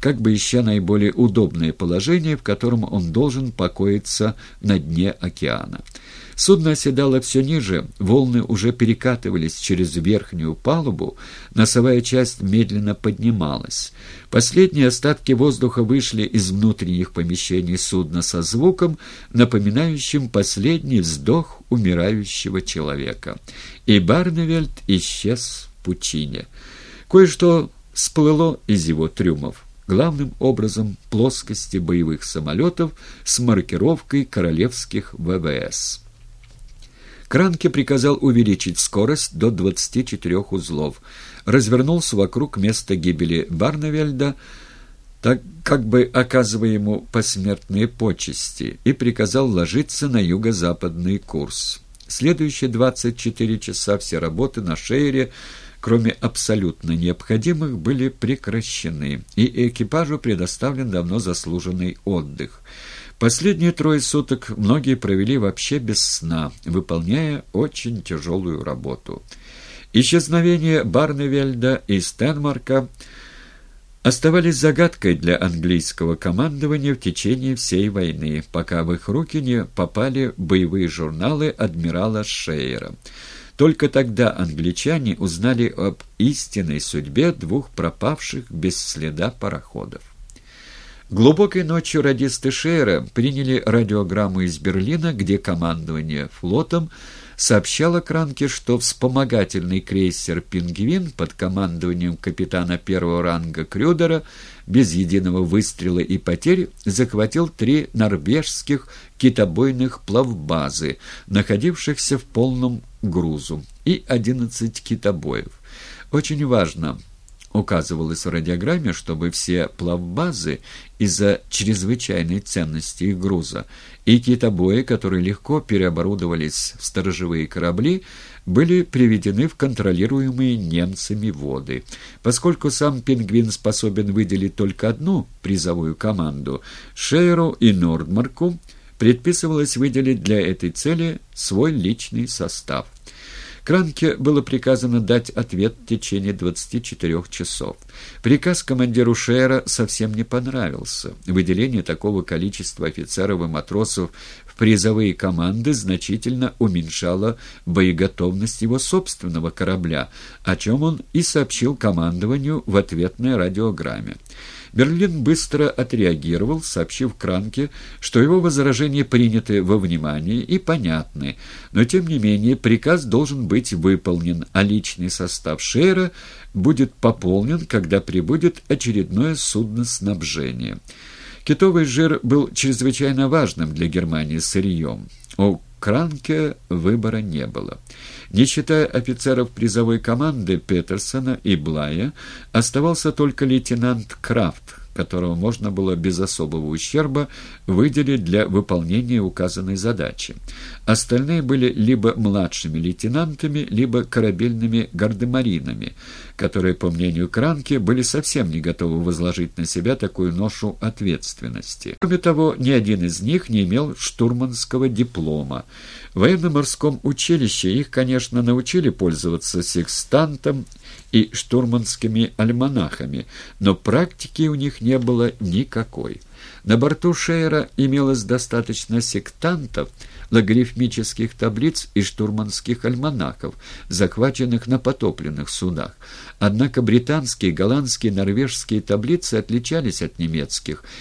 как бы ища наиболее удобное положение, в котором он должен покоиться на дне океана. Судно оседало все ниже, волны уже перекатывались через верхнюю палубу, носовая часть медленно поднималась. Последние остатки воздуха вышли из внутренних помещений судна со звуком, напоминающим последний вздох умирающего человека. И Барневельд исчез в пучине. Кое-что всплыло из его трюмов главным образом плоскости боевых самолетов с маркировкой королевских ВВС. Кранке приказал увеличить скорость до 24 узлов, развернулся вокруг места гибели Барнавельда, так как бы оказывая ему посмертные почести, и приказал ложиться на юго-западный курс. Следующие 24 часа все работы на Шейре, кроме абсолютно необходимых, были прекращены, и экипажу предоставлен давно заслуженный отдых – Последние трое суток многие провели вообще без сна, выполняя очень тяжелую работу. Исчезновение Барневельда и Стенмарка оставались загадкой для английского командования в течение всей войны, пока в их руки не попали боевые журналы адмирала Шейера. Только тогда англичане узнали об истинной судьбе двух пропавших без следа пароходов. Глубокой ночью радисты Шейера приняли радиограмму из Берлина, где командование флотом сообщало Кранке, что вспомогательный крейсер «Пингвин» под командованием капитана первого ранга Крюдера без единого выстрела и потерь захватил три норвежских китобойных плавбазы, находившихся в полном грузу, и одиннадцать китобоев. Очень важно, Указывалось в радиограмме, чтобы все плавбазы из-за чрезвычайной ценности их груза и китобои, которые легко переоборудовались в сторожевые корабли, были приведены в контролируемые немцами воды. Поскольку сам «Пингвин» способен выделить только одну призовую команду, Шейру и Нордмарку предписывалось выделить для этой цели свой личный состав. Кранке было приказано дать ответ в течение 24 часов. Приказ командиру Шера совсем не понравился. Выделение такого количества офицеров и матросов в призовые команды значительно уменьшало боеготовность его собственного корабля, о чем он и сообщил командованию в ответной радиограмме. Берлин быстро отреагировал, сообщив Кранке, что его возражения приняты во внимание и понятны, но тем не менее приказ должен быть выполнен, а личный состав Шейра будет пополнен, когда прибудет очередное судно снабжения. Китовый жир был чрезвычайно важным для Германии сырьем. У Кранке выбора не было. Не считая офицеров призовой команды Петерсона и Блая, оставался только лейтенант Крафт, которого можно было без особого ущерба выделить для выполнения указанной задачи. Остальные были либо младшими лейтенантами, либо корабельными гардемаринами, которые, по мнению Кранки, были совсем не готовы возложить на себя такую ношу ответственности. Кроме того, ни один из них не имел штурманского диплома. В военно-морском училище их, конечно, научили пользоваться секстантом и штурманскими альманахами, но практики у них не было никакой. На борту Шейера имелось достаточно сектантов, логарифмических таблиц и штурманских альманахов, захваченных на потопленных судах. Однако британские, голландские, норвежские таблицы отличались от немецких